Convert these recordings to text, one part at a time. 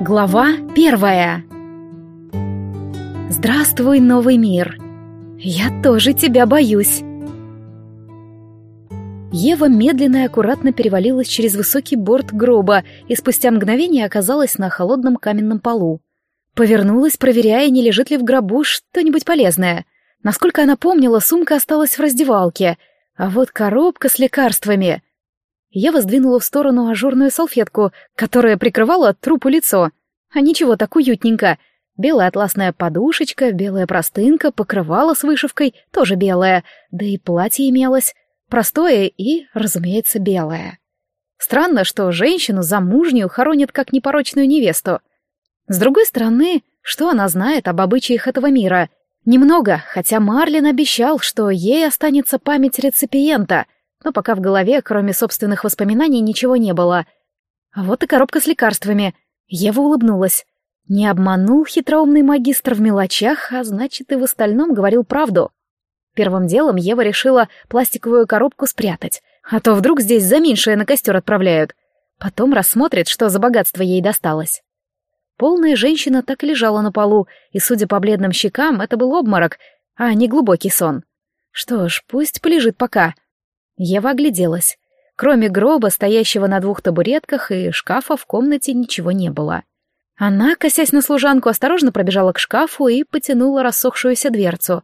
Глава первая Здравствуй, новый мир. Я тоже тебя боюсь. Ева медленно и аккуратно перевалилась через высокий борт гроба и спустя мгновение оказалась на холодном каменном полу. Повернулась, проверяя, не лежит ли в гробу что-нибудь полезное. Насколько она помнила, сумка осталась в раздевалке, а вот коробка с лекарствами — я воздвинула в сторону ажурную салфетку, которая прикрывала трупу лицо. А ничего, так уютненько. Белая атласная подушечка, белая простынка, покрывало с вышивкой, тоже белое, да и платье имелось. Простое и, разумеется, белое. Странно, что женщину замужнюю хоронят как непорочную невесту. С другой стороны, что она знает об обычаях этого мира? Немного, хотя Марлин обещал, что ей останется память реципиента — но пока в голове, кроме собственных воспоминаний, ничего не было. А вот и коробка с лекарствами. Ева улыбнулась. Не обманул хитроумный магистр в мелочах, а значит и в остальном говорил правду. Первым делом Ева решила пластиковую коробку спрятать, а то вдруг здесь за меньшее на костер отправляют. Потом рассмотрит, что за богатство ей досталось. Полная женщина так и лежала на полу, и, судя по бледным щекам, это был обморок, а не глубокий сон. Что ж, пусть полежит пока. Ева огляделась. Кроме гроба, стоящего на двух табуретках, и шкафа в комнате ничего не было. Она, косясь на служанку, осторожно пробежала к шкафу и потянула рассохшуюся дверцу.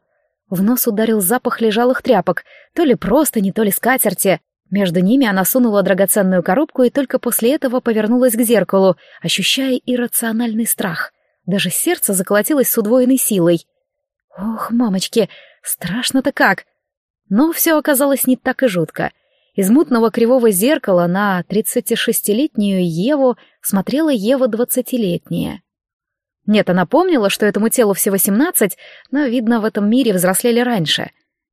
В нос ударил запах лежалых тряпок, то ли просто, не то ли скатерти. Между ними она сунула драгоценную коробку и только после этого повернулась к зеркалу, ощущая иррациональный страх. Даже сердце заколотилось с удвоенной силой. Ох, мамочки, страшно-то как! Но все оказалось не так и жутко. Из мутного кривого зеркала на 36-летнюю Еву смотрела Ева двадцатилетняя. Нет, она помнила, что этому телу всего 17, но, видно, в этом мире взрослели раньше.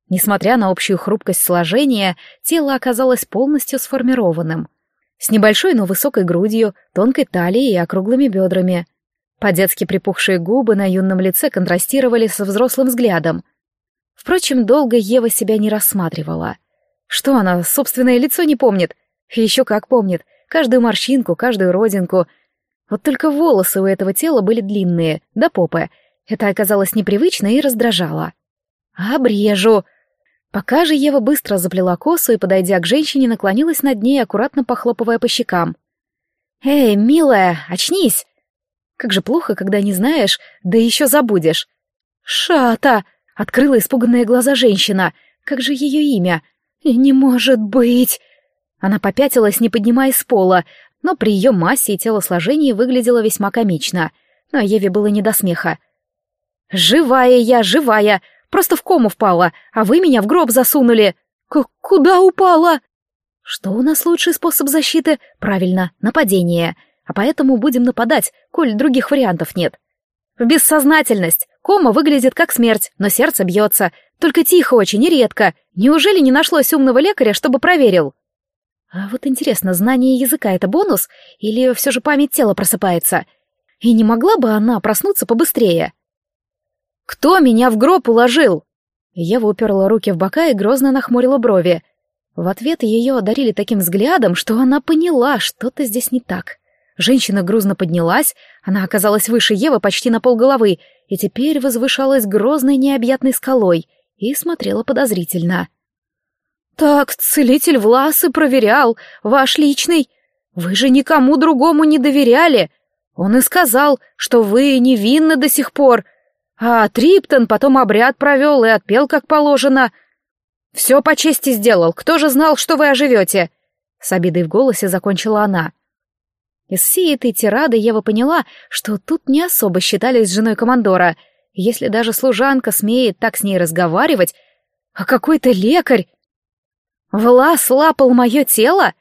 Несмотря на общую хрупкость сложения, тело оказалось полностью сформированным. С небольшой, но высокой грудью, тонкой талией и округлыми бедрами. По-детски припухшие губы на юном лице контрастировали со взрослым взглядом — Впрочем, долго Ева себя не рассматривала. Что она, собственное лицо не помнит? Еще как помнит. Каждую морщинку, каждую родинку. Вот только волосы у этого тела были длинные, до попы. Это оказалось непривычно и раздражало. «Обрежу!» Пока же Ева быстро заплела косу и, подойдя к женщине, наклонилась над ней, аккуратно похлопывая по щекам. «Эй, милая, очнись!» Как же плохо, когда не знаешь, да еще забудешь. «Шата!» Открыла испуганные глаза женщина. Как же ее имя? «Не может быть!» Она попятилась, не поднимаясь с пола, но при ее массе и телосложении выглядела весьма комично. Но Еве было не до смеха. «Живая я, живая! Просто в кому впала, а вы меня в гроб засунули!» К «Куда упала?» «Что у нас лучший способ защиты?» «Правильно, нападение. А поэтому будем нападать, коль других вариантов нет. В бессознательность. Кома выглядит как смерть, но сердце бьется. Только тихо очень и редко. Неужели не нашлось умного лекаря, чтобы проверил? А вот интересно, знание языка — это бонус? Или все же память тела просыпается? И не могла бы она проснуться побыстрее? «Кто меня в гроб уложил?» Ева уперла руки в бока и грозно нахмурила брови. В ответ ее одарили таким взглядом, что она поняла, что-то здесь не так. Женщина грузно поднялась, она оказалась выше Евы почти на полголовы, и теперь возвышалась грозной необъятной скалой и смотрела подозрительно. «Так, целитель Власы проверял, ваш личный. Вы же никому другому не доверяли. Он и сказал, что вы невинны до сих пор. А Триптон потом обряд провел и отпел как положено. Все по чести сделал, кто же знал, что вы оживете?» С обидой в голосе закончила она. Из всей этой тирады Ева поняла, что тут не особо считались женой командора. Если даже служанка смеет так с ней разговаривать, а какой-то лекарь... Влас лапал мое тело?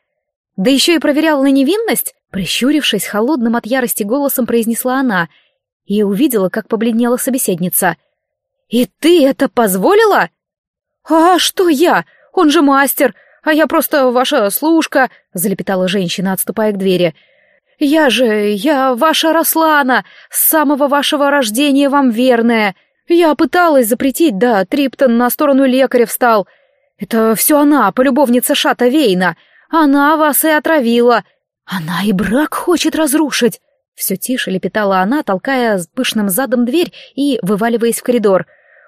Да еще и проверял на невинность? Прищурившись, холодным от ярости голосом произнесла она и увидела, как побледнела собеседница. «И ты это позволила?» «А что я? Он же мастер, а я просто ваша служка», — залепетала женщина, отступая к двери. «Я же, я ваша Рослана, с самого вашего рождения вам верная. Я пыталась запретить, да, Триптон на сторону лекаря встал. Это все она, полюбовница Шата Вейна. Она вас и отравила. Она и брак хочет разрушить». Все тише лепетала она, толкая с пышным задом дверь и вываливаясь в коридор.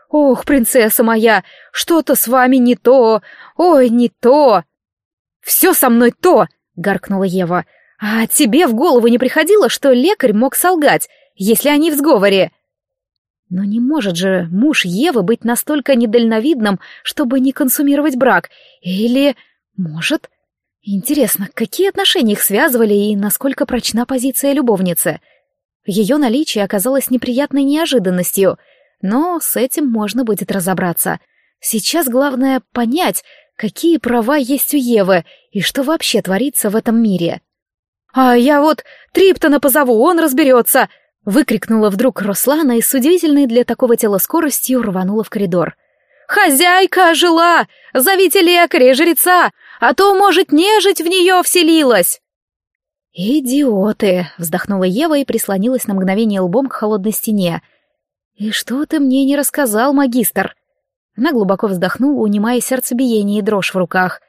«Ох, принцесса моя, что-то с вами не то! Ой, не то!» «Все со мной то!» — гаркнула Ева. «А тебе в голову не приходило, что лекарь мог солгать, если они в сговоре?» Но не может же муж Евы быть настолько недальновидным, чтобы не консумировать брак. Или... может... Интересно, какие отношения их связывали и насколько прочна позиция любовницы? Ее наличие оказалось неприятной неожиданностью, но с этим можно будет разобраться. Сейчас главное понять, какие права есть у Евы и что вообще творится в этом мире. «А я вот Триптона позову, он разберется!» — выкрикнула вдруг Руслана и с удивительной для такого тела скоростью рванула в коридор. «Хозяйка жила! Зовите лекаря жреца! а то, может, нежить в нее вселилась!» «Идиоты!» — вздохнула Ева и прислонилась на мгновение лбом к холодной стене. «И что ты мне не рассказал, магистр?» Она глубоко вздохнула, унимая сердцебиение и дрожь в руках.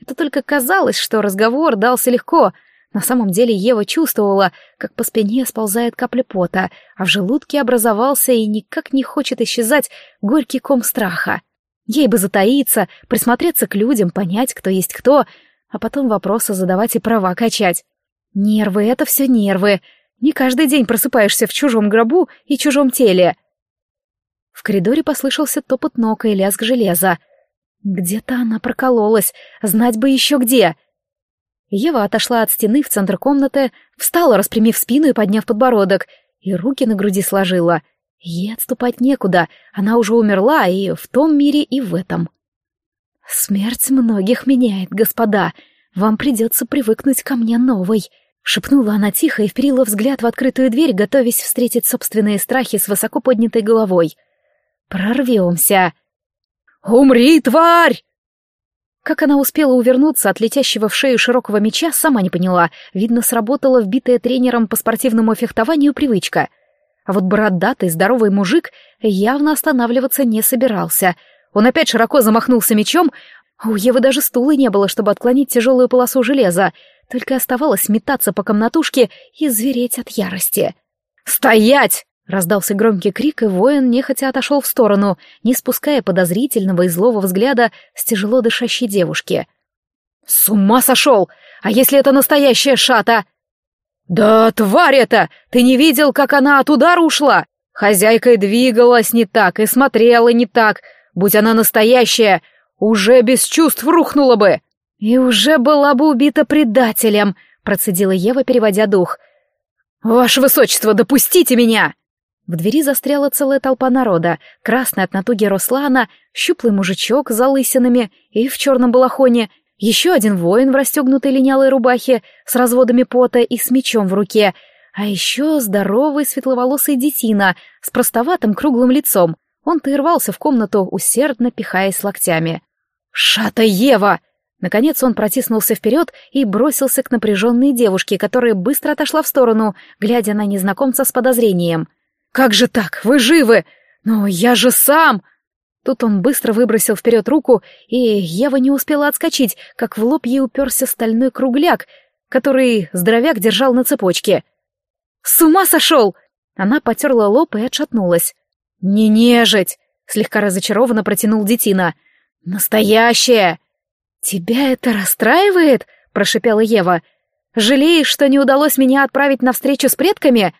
Это только казалось, что разговор дался легко. На самом деле Ева чувствовала, как по спине сползает капля пота, а в желудке образовался и никак не хочет исчезать горький ком страха. Ей бы затаиться, присмотреться к людям, понять, кто есть кто, а потом вопросы задавать и права качать. Нервы — это все нервы. Не каждый день просыпаешься в чужом гробу и чужом теле. В коридоре послышался топот ног и лязг железа. Где-то она прокололась, знать бы еще где. Ева отошла от стены в центр комнаты, встала, распрямив спину и подняв подбородок, и руки на груди сложила — Ей отступать некуда, она уже умерла и в том мире, и в этом. «Смерть многих меняет, господа. Вам придется привыкнуть ко мне новой», — шепнула она тихо и вперила взгляд в открытую дверь, готовясь встретить собственные страхи с высоко поднятой головой. «Прорвемся!» «Умри, тварь!» Как она успела увернуться от летящего в шею широкого меча, сама не поняла. Видно, сработала вбитая тренером по спортивному фехтованию привычка — а вот бородатый здоровый мужик явно останавливаться не собирался. Он опять широко замахнулся мечом, у Евы даже стула не было, чтобы отклонить тяжелую полосу железа, только оставалось метаться по комнатушке и звереть от ярости. «Стоять!» — раздался громкий крик, и воин нехотя отошел в сторону, не спуская подозрительного и злого взгляда с тяжело дышащей девушки. «С ума сошел! А если это настоящая шата?» «Да тварь это! Ты не видел, как она от удара ушла? Хозяйка и двигалась не так, и смотрела не так. Будь она настоящая, уже без чувств рухнула бы!» «И уже была бы убита предателем», — процедила Ева, переводя дух. «Ваше высочество, допустите меня!» В двери застряла целая толпа народа, красная от натуги Руслана, щуплый мужичок с залысинами и в черном балахоне, еще один воин в расстегнутой линялой рубахе с разводами пота и с мечом в руке, а еще здоровый светловолосый детина с простоватым круглым лицом. Он-то и рвался в комнату, усердно пихаясь локтями. «Шата Ева!» Наконец он протиснулся вперед и бросился к напряженной девушке, которая быстро отошла в сторону, глядя на незнакомца с подозрением. «Как же так? Вы живы? Но я же сам!» Тут он быстро выбросил вперед руку, и Ева не успела отскочить, как в лоб ей уперся стальной кругляк, который здоровяк держал на цепочке. «С ума сошел!» Она потерла лоб и отшатнулась. «Не нежить!» — слегка разочарованно протянул детина. «Настоящее!» «Тебя это расстраивает?» — прошипела Ева. «Жалеешь, что не удалось меня отправить на встречу с предками?»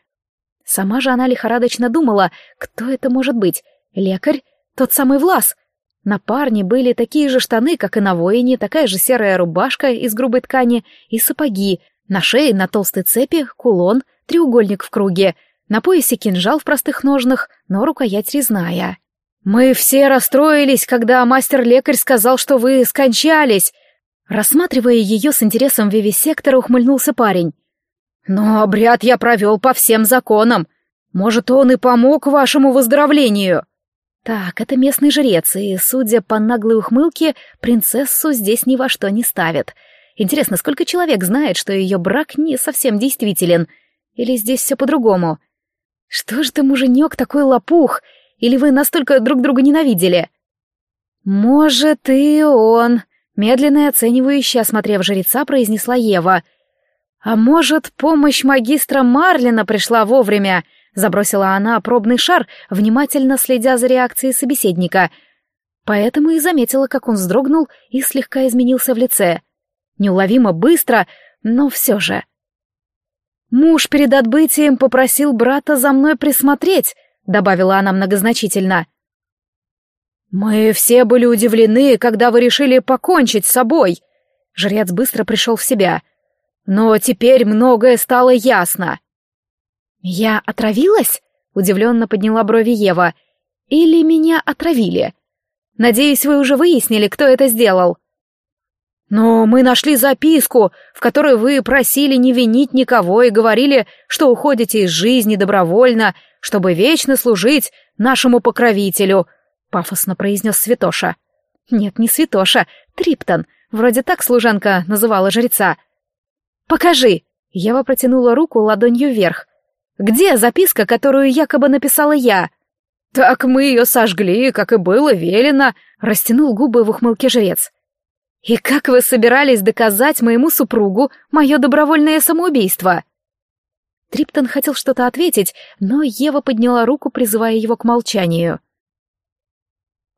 Сама же она лихорадочно думала, кто это может быть, лекарь тот самый Влас. На парне были такие же штаны, как и на воине, такая же серая рубашка из грубой ткани и сапоги. На шее на толстой цепи кулон, треугольник в круге. На поясе кинжал в простых ножнах, но рукоять резная. «Мы все расстроились, когда мастер-лекарь сказал, что вы скончались!» Рассматривая ее с интересом вивисектора, ухмыльнулся парень. «Но обряд я провел по всем законам. Может, он и помог вашему выздоровлению?» Так, это местный жрец, и, судя по наглой ухмылке, принцессу здесь ни во что не ставят. Интересно, сколько человек знает, что ее брак не совсем действителен? Или здесь все по-другому? Что ж ты, муженек, такой лопух? Или вы настолько друг друга ненавидели? Может, и он, медленно и оценивающе осмотрев жреца, произнесла Ева. «А может, помощь магистра Марлина пришла вовремя?» — забросила она пробный шар, внимательно следя за реакцией собеседника. Поэтому и заметила, как он вздрогнул и слегка изменился в лице. Неуловимо быстро, но все же. «Муж перед отбытием попросил брата за мной присмотреть», — добавила она многозначительно. «Мы все были удивлены, когда вы решили покончить с собой», Жрец быстро пришел в себя. Но теперь многое стало ясно. «Я отравилась?» — удивленно подняла брови Ева. «Или меня отравили? Надеюсь, вы уже выяснили, кто это сделал». «Но мы нашли записку, в которой вы просили не винить никого и говорили, что уходите из жизни добровольно, чтобы вечно служить нашему покровителю», — пафосно произнес Святоша. «Нет, не Святоша, Триптон, Вроде так служанка называла жреца. «Покажи!» Ева протянула руку ладонью вверх. «Где записка, которую якобы написала я?» «Так мы ее сожгли, как и было велено», — растянул губы в ухмылке жрец. «И как вы собирались доказать моему супругу мое добровольное самоубийство?» Триптон хотел что-то ответить, но Ева подняла руку, призывая его к молчанию.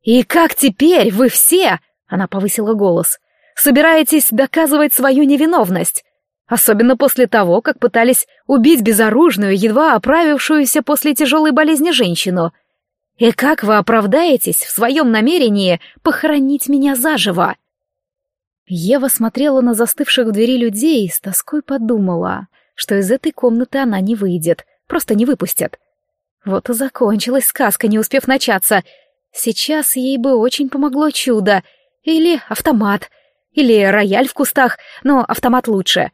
«И как теперь вы все?» — она повысила голос собираетесь доказывать свою невиновность, особенно после того, как пытались убить безоружную, едва оправившуюся после тяжелой болезни женщину. И как вы оправдаетесь в своем намерении похоронить меня заживо? Ева смотрела на застывших в двери людей и с тоской подумала, что из этой комнаты она не выйдет, просто не выпустят. Вот и закончилась сказка, не успев начаться. Сейчас ей бы очень помогло чудо. Или автомат, или рояль в кустах, но автомат лучше.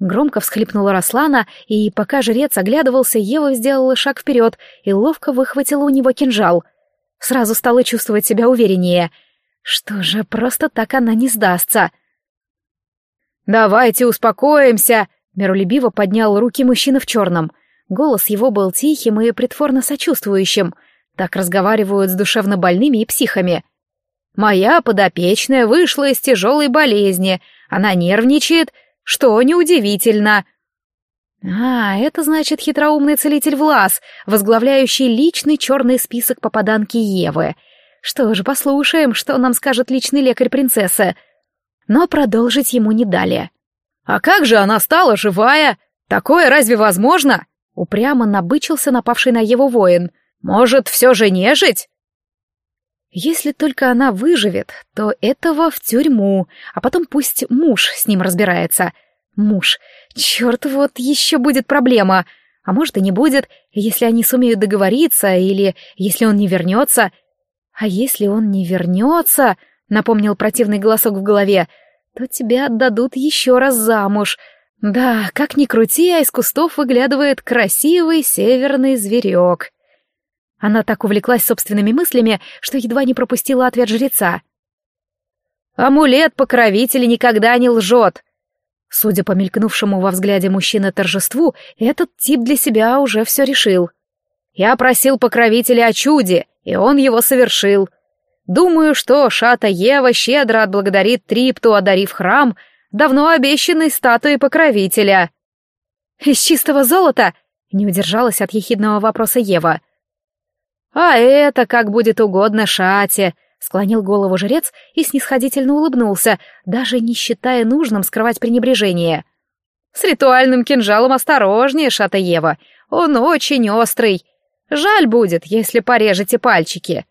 Громко всхлипнула Рослана, и пока жрец оглядывался, Ева сделала шаг вперед и ловко выхватила у него кинжал. Сразу стала чувствовать себя увереннее. Что же, просто так она не сдастся. «Давайте успокоимся!» — миролюбиво поднял руки мужчина в черном. Голос его был тихим и притворно сочувствующим. Так разговаривают с душевно больными и психами. Моя подопечная вышла из тяжелой болезни. Она нервничает, что неудивительно. А, это значит хитроумный целитель Влас, возглавляющий личный черный список попаданки Евы. Что же, послушаем, что нам скажет личный лекарь принцессы. Но продолжить ему не дали. А как же она стала живая? Такое разве возможно? Упрямо набычился напавший на Еву воин. Может, все же нежить? Если только она выживет, то этого в тюрьму, а потом пусть муж с ним разбирается. Муж. Черт, вот еще будет проблема. А может и не будет, если они сумеют договориться, или если он не вернется. А если он не вернется, напомнил противный голосок в голове, то тебя отдадут еще раз замуж. Да, как ни крути, а из кустов выглядывает красивый северный зверек. Она так увлеклась собственными мыслями, что едва не пропустила ответ жреца. «Амулет покровителя никогда не лжет!» Судя по мелькнувшему во взгляде мужчины торжеству, этот тип для себя уже все решил. «Я просил покровителя о чуде, и он его совершил. Думаю, что Шата Ева щедро отблагодарит Трипту, одарив храм давно обещанной статуей покровителя». «Из чистого золота?» — не удержалась от ехидного вопроса Ева — «А это как будет угодно Шате», — склонил голову жрец и снисходительно улыбнулся, даже не считая нужным скрывать пренебрежение. «С ритуальным кинжалом осторожнее, Шата Ева, он очень острый. Жаль будет, если порежете пальчики».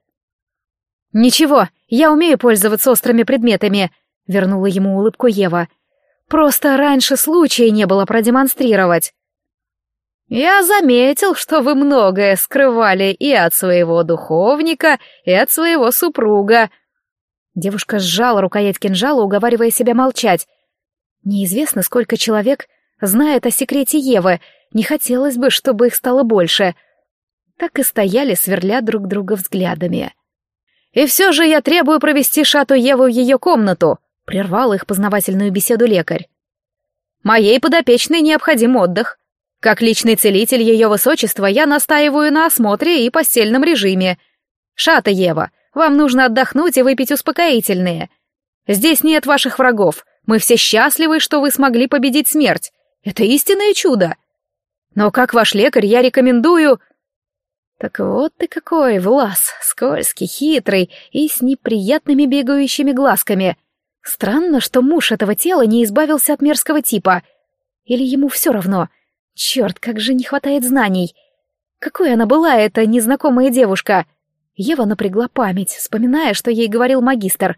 «Ничего, я умею пользоваться острыми предметами», — вернула ему улыбку Ева. «Просто раньше случая не было продемонстрировать». «Я заметил, что вы многое скрывали и от своего духовника, и от своего супруга». Девушка сжала рукоять кинжала, уговаривая себя молчать. Неизвестно, сколько человек знает о секрете Евы, не хотелось бы, чтобы их стало больше. Так и стояли, сверля друг друга взглядами. «И все же я требую провести Шату Еву в ее комнату», — прервал их познавательную беседу лекарь. «Моей подопечной необходим отдых. Как личный целитель ее высочества я настаиваю на осмотре и постельном режиме. Шата Ева, вам нужно отдохнуть и выпить успокоительные. Здесь нет ваших врагов. Мы все счастливы, что вы смогли победить смерть. Это истинное чудо. Но как ваш лекарь, я рекомендую... Так вот ты какой, Влас, скользкий, хитрый и с неприятными бегающими глазками. Странно, что муж этого тела не избавился от мерзкого типа. Или ему все равно. Черт, как же не хватает знаний. Какой она была, эта незнакомая девушка? Ева напрягла память, вспоминая, что ей говорил магистр.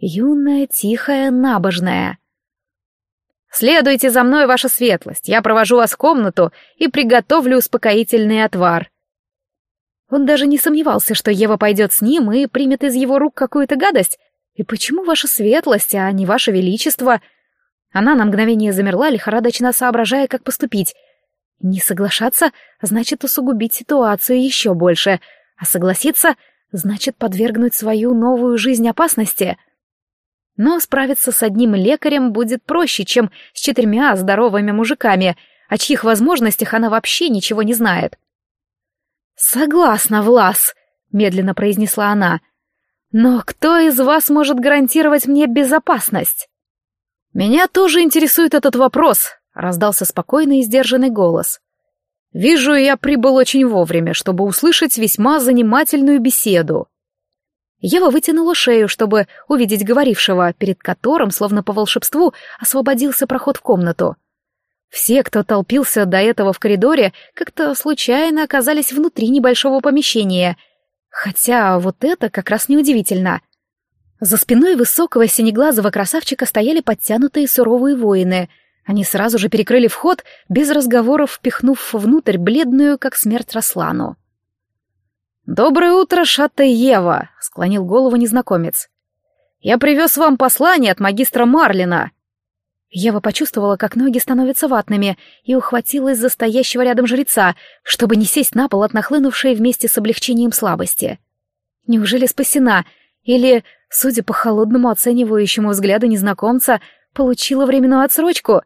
Юная, тихая, набожная. «Следуйте за мной, ваша светлость, я провожу вас в комнату и приготовлю успокоительный отвар». Он даже не сомневался, что Ева пойдет с ним и примет из его рук какую-то гадость. И почему ваша светлость, а не ваше величество? Она на мгновение замерла, лихорадочно соображая, как поступить. Не соглашаться значит усугубить ситуацию еще больше, а согласиться значит подвергнуть свою новую жизнь опасности — но справиться с одним лекарем будет проще, чем с четырьмя здоровыми мужиками, о чьих возможностях она вообще ничего не знает. «Согласна, Влас», — медленно произнесла она. «Но кто из вас может гарантировать мне безопасность?» «Меня тоже интересует этот вопрос», — раздался спокойный и сдержанный голос. «Вижу, я прибыл очень вовремя, чтобы услышать весьма занимательную беседу». Ева вытянула шею, чтобы увидеть говорившего, перед которым, словно по волшебству, освободился проход в комнату. Все, кто толпился до этого в коридоре, как-то случайно оказались внутри небольшого помещения. Хотя вот это как раз неудивительно. За спиной высокого синеглазого красавчика стояли подтянутые суровые воины. Они сразу же перекрыли вход, без разговоров впихнув внутрь бледную, как смерть Рослану. «Доброе утро, Шатта Ева», — склонил голову незнакомец. «Я привез вам послание от магистра Марлина». Ева почувствовала, как ноги становятся ватными, и ухватилась за стоящего рядом жреца, чтобы не сесть на пол от нахлынувшей вместе с облегчением слабости. Неужели спасена? Или, судя по холодному оценивающему взгляду незнакомца, получила временную отсрочку?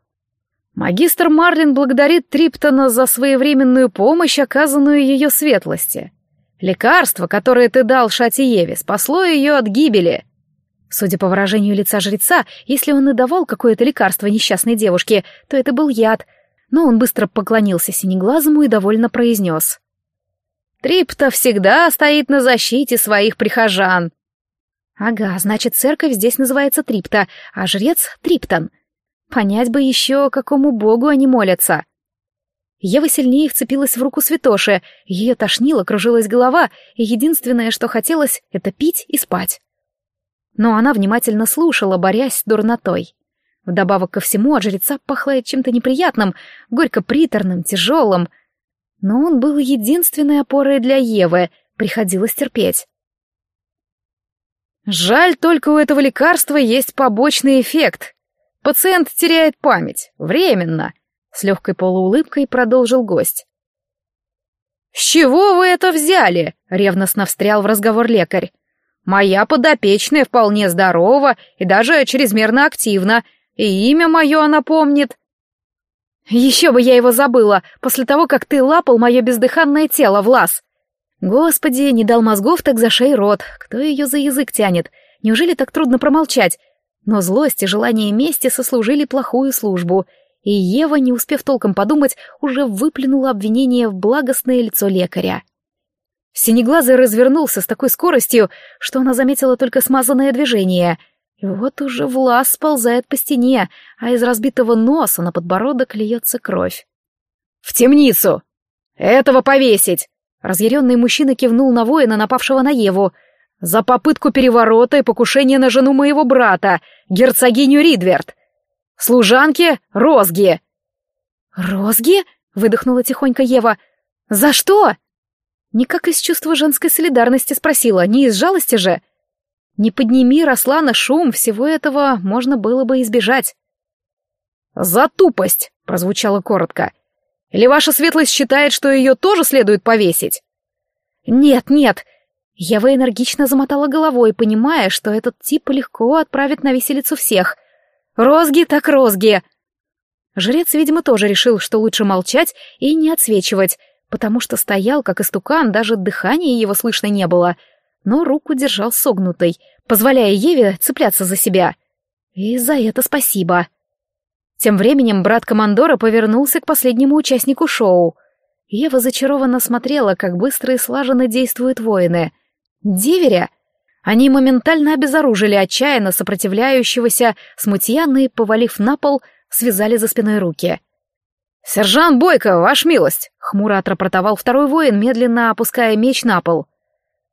Магистр Марлин благодарит Триптона за своевременную помощь, оказанную ее светлости. Лекарство, которое ты дал Шатиеве, спасло ее от гибели. Судя по выражению лица жреца, если он и давал какое-то лекарство несчастной девушке, то это был яд, но он быстро поклонился синеглазому и довольно произнес. «Трипта всегда стоит на защите своих прихожан». «Ага, значит, церковь здесь называется Трипта, а жрец — Триптон. Понять бы еще, какому богу они молятся». Ева сильнее вцепилась в руку святоши, ее тошнило, кружилась голова, и единственное, что хотелось, это пить и спать. Но она внимательно слушала, борясь с дурнотой. Вдобавок ко всему от жреца пахло чем-то неприятным, горько-приторным, тяжелым. Но он был единственной опорой для Евы, приходилось терпеть. Жаль, только у этого лекарства есть побочный эффект. Пациент теряет память, временно — с легкой полуулыбкой продолжил гость. «С чего вы это взяли?» — ревностно встрял в разговор лекарь. «Моя подопечная вполне здорова и даже чрезмерно активна, и имя мое она помнит». «Еще бы я его забыла, после того, как ты лапал мое бездыханное тело, Влас!» «Господи, не дал мозгов, так за шеи рот. Кто ее за язык тянет? Неужели так трудно промолчать?» Но злость и желание мести сослужили плохую службу — и Ева, не успев толком подумать, уже выплюнула обвинение в благостное лицо лекаря. Синеглазый развернулся с такой скоростью, что она заметила только смазанное движение. И вот уже Влас сползает по стене, а из разбитого носа на подбородок льется кровь. «В темницу! Этого повесить!» Разъяренный мужчина кивнул на воина, напавшего на Еву. «За попытку переворота и покушение на жену моего брата, герцогиню Ридверт!» Служанки — розги!» «Розги?» — выдохнула тихонько Ева. «За что?» Не как из чувства женской солидарности спросила, не из жалости же. Не подними Рослана шум, всего этого можно было бы избежать. «За тупость!» — прозвучало коротко. «Или ваша светлость считает, что ее тоже следует повесить?» «Нет, нет!» Ева энергично замотала головой, понимая, что этот тип легко отправит на виселицу всех. Розги так розги!» Жрец, видимо, тоже решил, что лучше молчать и не отсвечивать, потому что стоял, как истукан, даже дыхания его слышно не было, но руку держал согнутой, позволяя Еве цепляться за себя. И за это спасибо. Тем временем брат командора повернулся к последнему участнику шоу. Ева зачарованно смотрела, как быстро и слаженно действуют воины. Деверя? Они моментально обезоружили отчаянно сопротивляющегося смутьяна и, повалив на пол, связали за спиной руки. «Сержант Бойко, ваш милость!» — хмуро отрапортовал второй воин, медленно опуская меч на пол.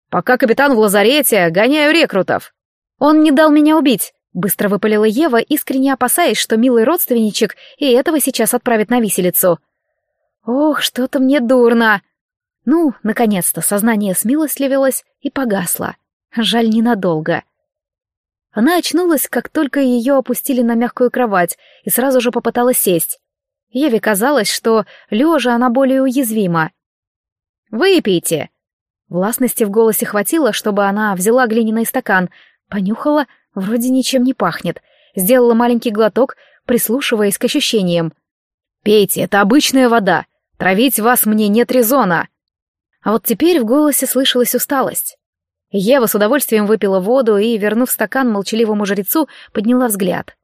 «Пока капитан в лазарете, гоняю рекрутов!» «Он не дал меня убить!» — быстро выпалила Ева, искренне опасаясь, что милый родственничек и этого сейчас отправит на виселицу. «Ох, что-то мне дурно!» Ну, наконец-то сознание смилостливилось и погасло. Жаль, ненадолго. Она очнулась, как только ее опустили на мягкую кровать, и сразу же попыталась сесть. Еве казалось, что лежа она более уязвима. «Выпейте!» Властности в голосе хватило, чтобы она взяла глиняный стакан, понюхала, вроде ничем не пахнет, сделала маленький глоток, прислушиваясь к ощущениям. «Пейте, это обычная вода. Травить вас мне нет резона». А вот теперь в голосе слышалась усталость. Ева с удовольствием выпила воду и, вернув стакан молчаливому жрецу, подняла взгляд.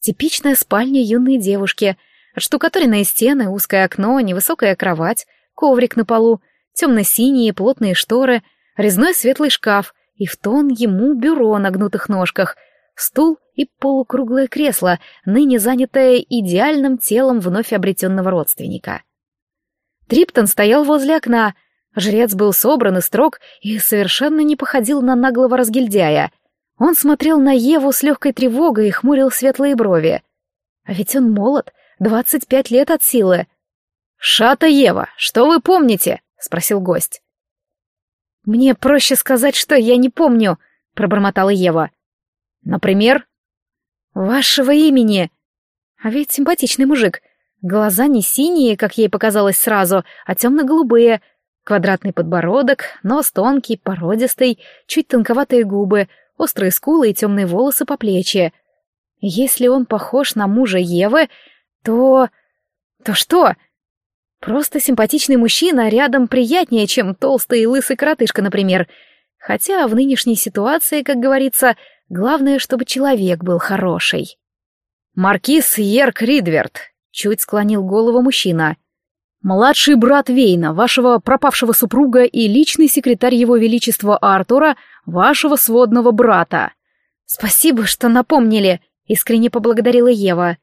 Типичная спальня юной девушки. Отштукатуренные стены, узкое окно, невысокая кровать, коврик на полу, темно-синие плотные шторы, резной светлый шкаф и в тон ему бюро на гнутых ножках, стул и полукруглое кресло, ныне занятое идеальным телом вновь обретенного родственника. Триптон стоял возле окна, Жрец был собран и строг и совершенно не походил на наглого разгильдяя. Он смотрел на Еву с легкой тревогой и хмурил светлые брови. А ведь он молод, двадцать пять лет от силы. «Шата Ева, что вы помните?» — спросил гость. «Мне проще сказать, что я не помню», — пробормотала Ева. «Например?» «Вашего имени». А ведь симпатичный мужик. Глаза не синие, как ей показалось сразу, а темно-голубые, Квадратный подбородок, нос тонкий, породистый, чуть тонковатые губы, острые скулы и темные волосы по плечи. Если он похож на мужа Евы, то... то что? Просто симпатичный мужчина рядом приятнее, чем толстый и лысый коротышка, например. Хотя в нынешней ситуации, как говорится, главное, чтобы человек был хороший. «Маркиз Ерк Ридверт», — чуть склонил голову мужчина. Младший брат Вейна, вашего пропавшего супруга и личный секретарь его величества Артура, вашего сводного брата. Спасибо, что напомнили, искренне поблагодарила Ева.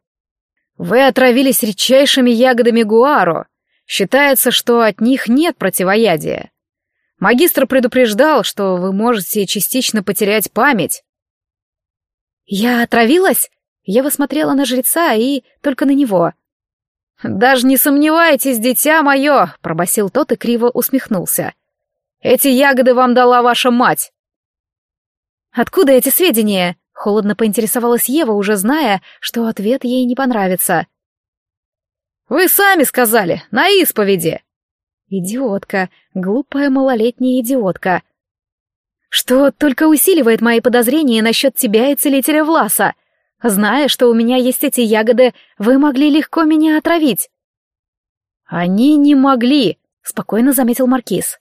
Вы отравились редчайшими ягодами гуаро. Считается, что от них нет противоядия. Магистр предупреждал, что вы можете частично потерять память. Я отравилась? Ева смотрела на жреца и только на него. «Даже не сомневайтесь, дитя мое!» — пробасил тот и криво усмехнулся. «Эти ягоды вам дала ваша мать!» «Откуда эти сведения?» — холодно поинтересовалась Ева, уже зная, что ответ ей не понравится. «Вы сами сказали, на исповеди!» «Идиотка, глупая малолетняя идиотка!» «Что только усиливает мои подозрения насчет тебя и целителя Власа!» Зная, что у меня есть эти ягоды, вы могли легко меня отравить». «Они не могли», — спокойно заметил Маркиз.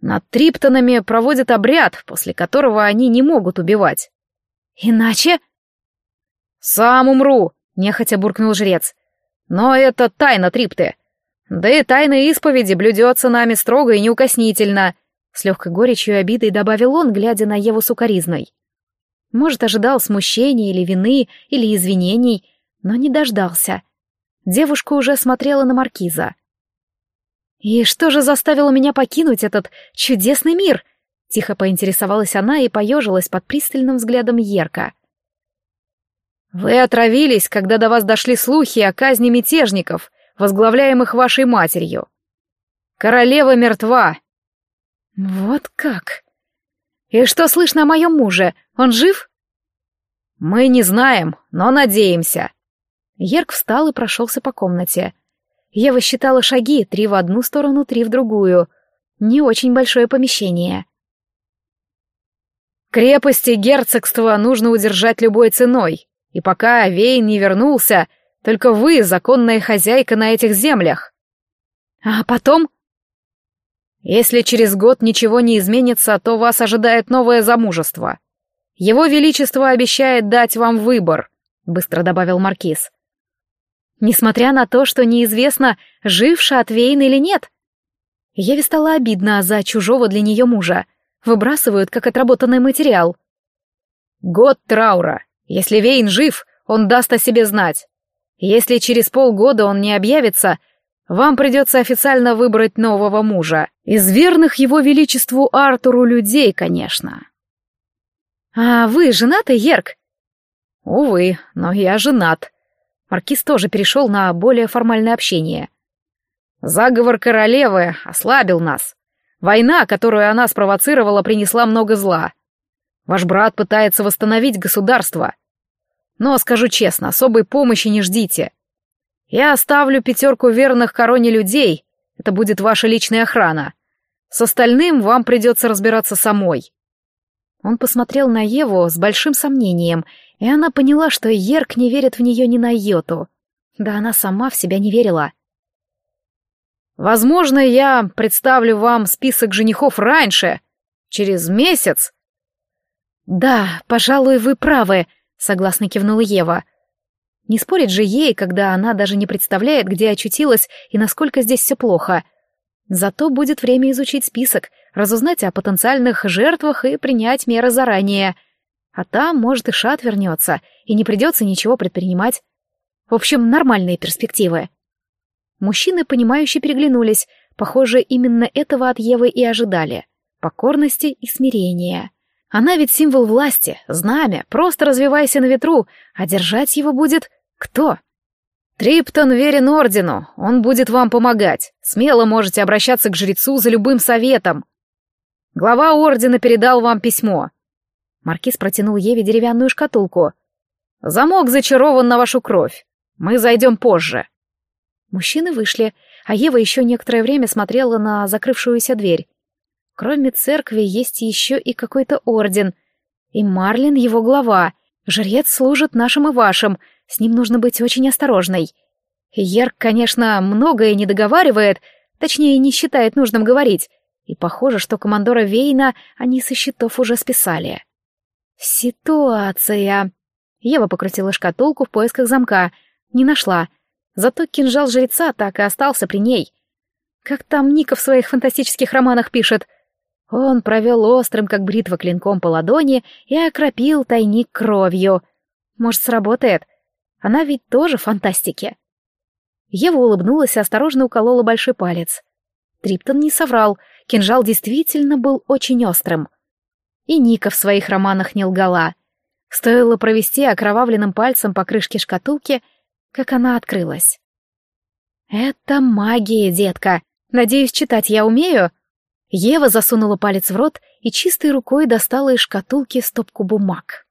«Над триптонами проводят обряд, после которого они не могут убивать». «Иначе?» «Сам умру», — нехотя буркнул жрец. «Но это тайна трипты. Да и тайна исповеди блюдется нами строго и неукоснительно», — с легкой горечью и обидой добавил он, глядя на Еву сукоризной. Может, ожидал смущения или вины, или извинений, но не дождался. Девушка уже смотрела на маркиза. «И что же заставило меня покинуть этот чудесный мир?» Тихо поинтересовалась она и поежилась под пристальным взглядом Ерка. «Вы отравились, когда до вас дошли слухи о казни мятежников, возглавляемых вашей матерью. Королева мертва». «Вот как?» «И что слышно о моем муже? Он жив?» «Мы не знаем, но надеемся». Ерк встал и прошелся по комнате. Ева считала шаги, три в одну сторону, три в другую. Не очень большое помещение. «Крепости герцогства нужно удержать любой ценой, и пока Вейн не вернулся, только вы законная хозяйка на этих землях». «А потом?» Если через год ничего не изменится, то вас ожидает новое замужество. Его Величество обещает дать вам выбор», — быстро добавил Маркиз. Несмотря на то, что неизвестно, жив Шатвейн или нет. Еве стало обидно за чужого для нее мужа. Выбрасывают, как отработанный материал. Год траура. Если Вейн жив, он даст о себе знать. Если через полгода он не объявится, вам придется официально выбрать нового мужа. Из верных его величеству Артуру людей, конечно. А вы женаты, Ерк? Увы, но я женат. Маркиз тоже перешел на более формальное общение. Заговор королевы ослабил нас. Война, которую она спровоцировала, принесла много зла. Ваш брат пытается восстановить государство. Но, скажу честно, особой помощи не ждите. Я оставлю пятерку верных короне людей, это будет ваша личная охрана. С остальным вам придется разбираться самой. Он посмотрел на Еву с большим сомнением, и она поняла, что Ерк не верит в нее ни на йоту. Да она сама в себя не верила. «Возможно, я представлю вам список женихов раньше, через месяц». «Да, пожалуй, вы правы», — согласно кивнула Ева. Не спорить же ей, когда она даже не представляет, где очутилась и насколько здесь все плохо. Зато будет время изучить список, разузнать о потенциальных жертвах и принять меры заранее. А там, может, и шат вернется, и не придется ничего предпринимать. В общем, нормальные перспективы. Мужчины, понимающе переглянулись. Похоже, именно этого от Евы и ожидали. Покорности и смирения. Она ведь символ власти, знамя, просто развивайся на ветру, а держать его будет кто? Триптон верен ордену, он будет вам помогать. Смело можете обращаться к жрецу за любым советом. Глава ордена передал вам письмо. Маркиз протянул Еве деревянную шкатулку. Замок зачарован на вашу кровь. Мы зайдем позже. Мужчины вышли, а Ева еще некоторое время смотрела на закрывшуюся дверь. Кроме церкви есть еще и какой-то орден. И Марлин его глава. Жрец служит нашим и вашим. С ним нужно быть очень осторожной. Ерк, конечно, многое не договаривает, точнее, не считает нужным говорить. И похоже, что командора Вейна они со счетов уже списали. Ситуация. Ева покрутила шкатулку в поисках замка. Не нашла. Зато кинжал жреца так и остался при ней. Как там Ника в своих фантастических романах пишет — он провел острым, как бритва, клинком по ладони и окропил тайник кровью. Может, сработает? Она ведь тоже фантастики. Ева улыбнулась и осторожно уколола большой палец. Триптон не соврал, кинжал действительно был очень острым. И Ника в своих романах не лгала. Стоило провести окровавленным пальцем по крышке шкатулки, как она открылась. «Это магия, детка. Надеюсь, читать я умею?» Ева засунула палец в рот и чистой рукой достала из шкатулки стопку бумаг.